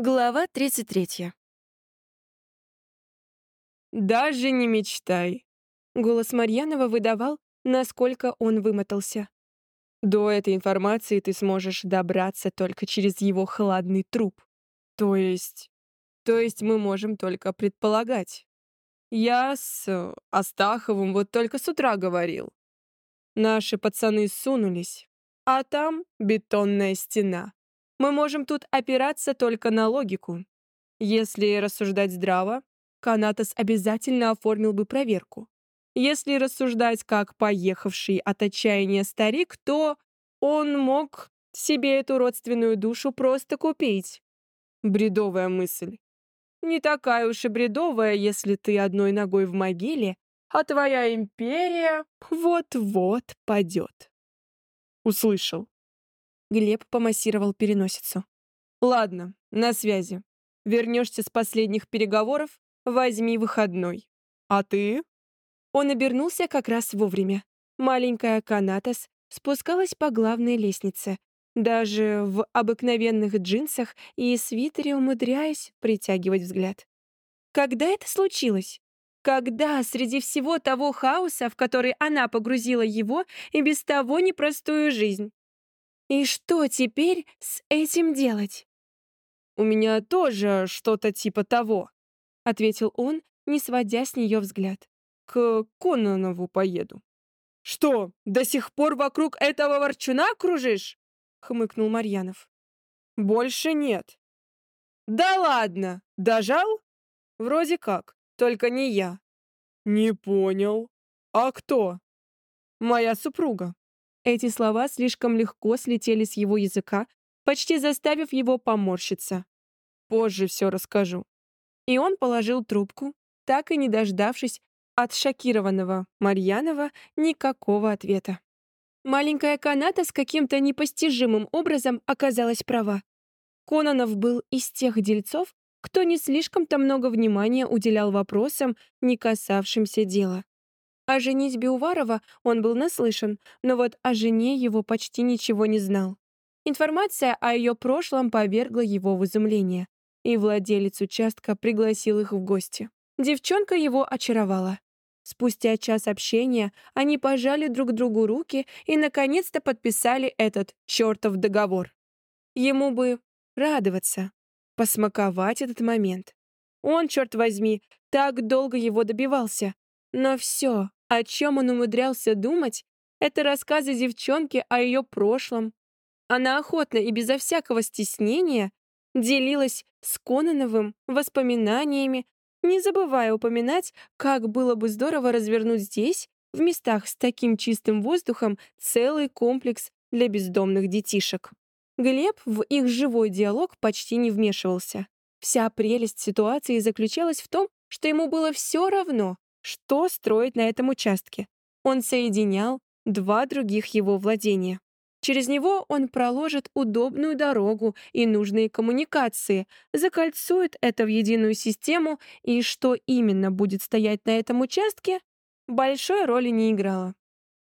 Глава 33. «Даже не мечтай!» Голос Марьянова выдавал, насколько он вымотался. До этой информации ты сможешь добраться только через его хладный труп. То есть... То есть мы можем только предполагать. Я с Астаховым вот только с утра говорил. Наши пацаны сунулись, а там бетонная стена. Мы можем тут опираться только на логику. Если рассуждать здраво, Канатос обязательно оформил бы проверку. Если рассуждать как поехавший от отчаяния старик, то он мог себе эту родственную душу просто купить. Бредовая мысль. Не такая уж и бредовая, если ты одной ногой в могиле, а твоя империя вот-вот падет. Услышал. Глеб помассировал переносицу. «Ладно, на связи. Вернешься с последних переговоров, возьми выходной. А ты?» Он обернулся как раз вовремя. Маленькая Канатас спускалась по главной лестнице, даже в обыкновенных джинсах и свитере умудряясь притягивать взгляд. Когда это случилось? Когда среди всего того хаоса, в который она погрузила его и без того непростую жизнь? И что теперь с этим делать? «У меня тоже что-то типа того», — ответил он, не сводя с нее взгляд. «К Кононову поеду». «Что, до сих пор вокруг этого ворчуна кружишь?» — хмыкнул Марьянов. «Больше нет». «Да ладно! Дожал?» «Вроде как, только не я». «Не понял. А кто?» «Моя супруга». Эти слова слишком легко слетели с его языка, почти заставив его поморщиться. Позже все расскажу. И он положил трубку, так и не дождавшись от шокированного Марьянова никакого ответа. Маленькая каната с каким-то непостижимым образом оказалась права. Кононов был из тех дельцов, кто не слишком-то много внимания уделял вопросам, не касавшимся дела. О женитьбе Уварова он был наслышан, но вот о жене его почти ничего не знал. Информация о ее прошлом повергла его в изумление, и владелец участка пригласил их в гости. Девчонка его очаровала. Спустя час общения они пожали друг другу руки и наконец-то подписали этот чертов договор. Ему бы радоваться, посмаковать этот момент. Он, черт возьми, так долго его добивался. Но все, о чем он умудрялся думать, это рассказы девчонки о ее прошлом. Она охотно и безо всякого стеснения делилась с Кононовым воспоминаниями, не забывая упоминать, как было бы здорово развернуть здесь, в местах с таким чистым воздухом, целый комплекс для бездомных детишек. Глеб в их живой диалог почти не вмешивался. Вся прелесть ситуации заключалась в том, что ему было все равно, что строить на этом участке. Он соединял два других его владения. Через него он проложит удобную дорогу и нужные коммуникации, закольцует это в единую систему, и что именно будет стоять на этом участке, большой роли не играло.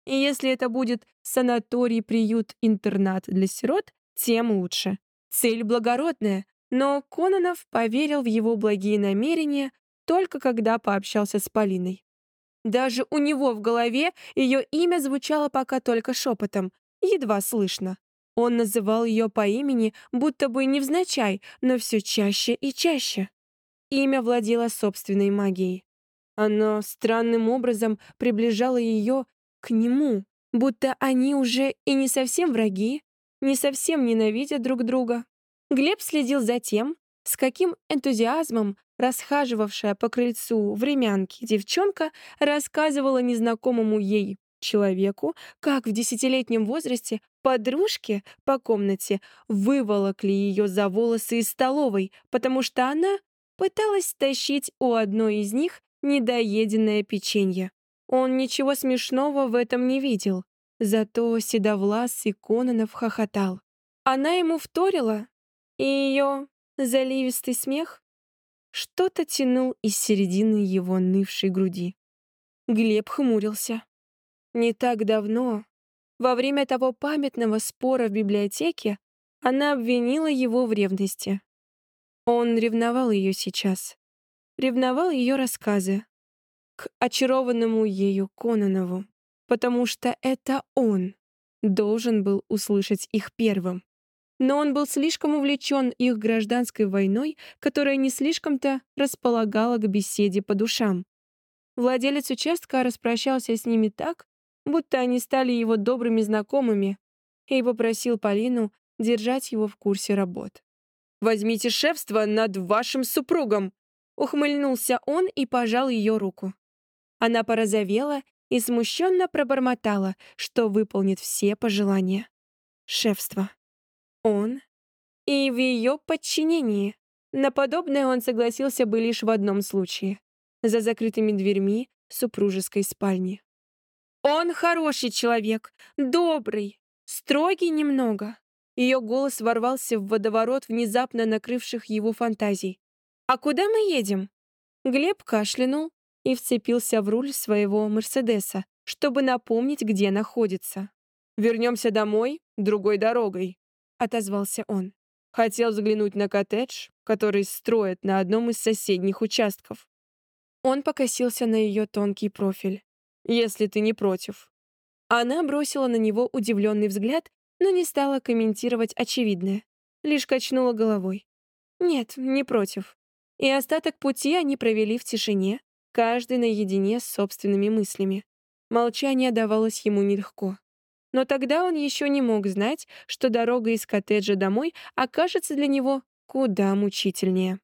И если это будет санаторий, приют, интернат для сирот, тем лучше. Цель благородная, но Кононов поверил в его благие намерения, только когда пообщался с Полиной. Даже у него в голове ее имя звучало пока только шепотом, едва слышно. Он называл ее по имени, будто бы невзначай, но все чаще и чаще. Имя владело собственной магией. Оно странным образом приближало ее к нему, будто они уже и не совсем враги, не совсем ненавидят друг друга. Глеб следил за тем, с каким энтузиазмом расхаживавшая по крыльцу времянки девчонка рассказывала незнакомому ей человеку, как в десятилетнем возрасте подружки по комнате выволокли ее за волосы из столовой, потому что она пыталась стащить у одной из них недоеденное печенье. Он ничего смешного в этом не видел, зато седовласый Кононов хохотал. Она ему вторила, и ее заливистый смех что-то тянул из середины его нывшей груди. Глеб хмурился. Не так давно, во время того памятного спора в библиотеке, она обвинила его в ревности. Он ревновал ее сейчас. Ревновал ее рассказы. К очарованному ею Кононову. Потому что это он должен был услышать их первым. Но он был слишком увлечен их гражданской войной, которая не слишком-то располагала к беседе по душам. Владелец участка распрощался с ними так, будто они стали его добрыми знакомыми, и попросил Полину держать его в курсе работ. «Возьмите шефство над вашим супругом!» Ухмыльнулся он и пожал ее руку. Она порозовела и смущенно пробормотала, что выполнит все пожелания. Шефство. Он и в ее подчинении. На подобное он согласился бы лишь в одном случае — за закрытыми дверьми супружеской спальни. «Он хороший человек, добрый, строгий немного». Ее голос ворвался в водоворот внезапно накрывших его фантазий. «А куда мы едем?» Глеб кашлянул и вцепился в руль своего «Мерседеса», чтобы напомнить, где находится. «Вернемся домой другой дорогой», — отозвался он. Хотел взглянуть на коттедж, который строят на одном из соседних участков. Он покосился на ее тонкий профиль если ты не против». Она бросила на него удивленный взгляд, но не стала комментировать очевидное. Лишь качнула головой. «Нет, не против». И остаток пути они провели в тишине, каждый наедине с собственными мыслями. Молчание давалось ему нелегко. Но тогда он еще не мог знать, что дорога из коттеджа домой окажется для него куда мучительнее.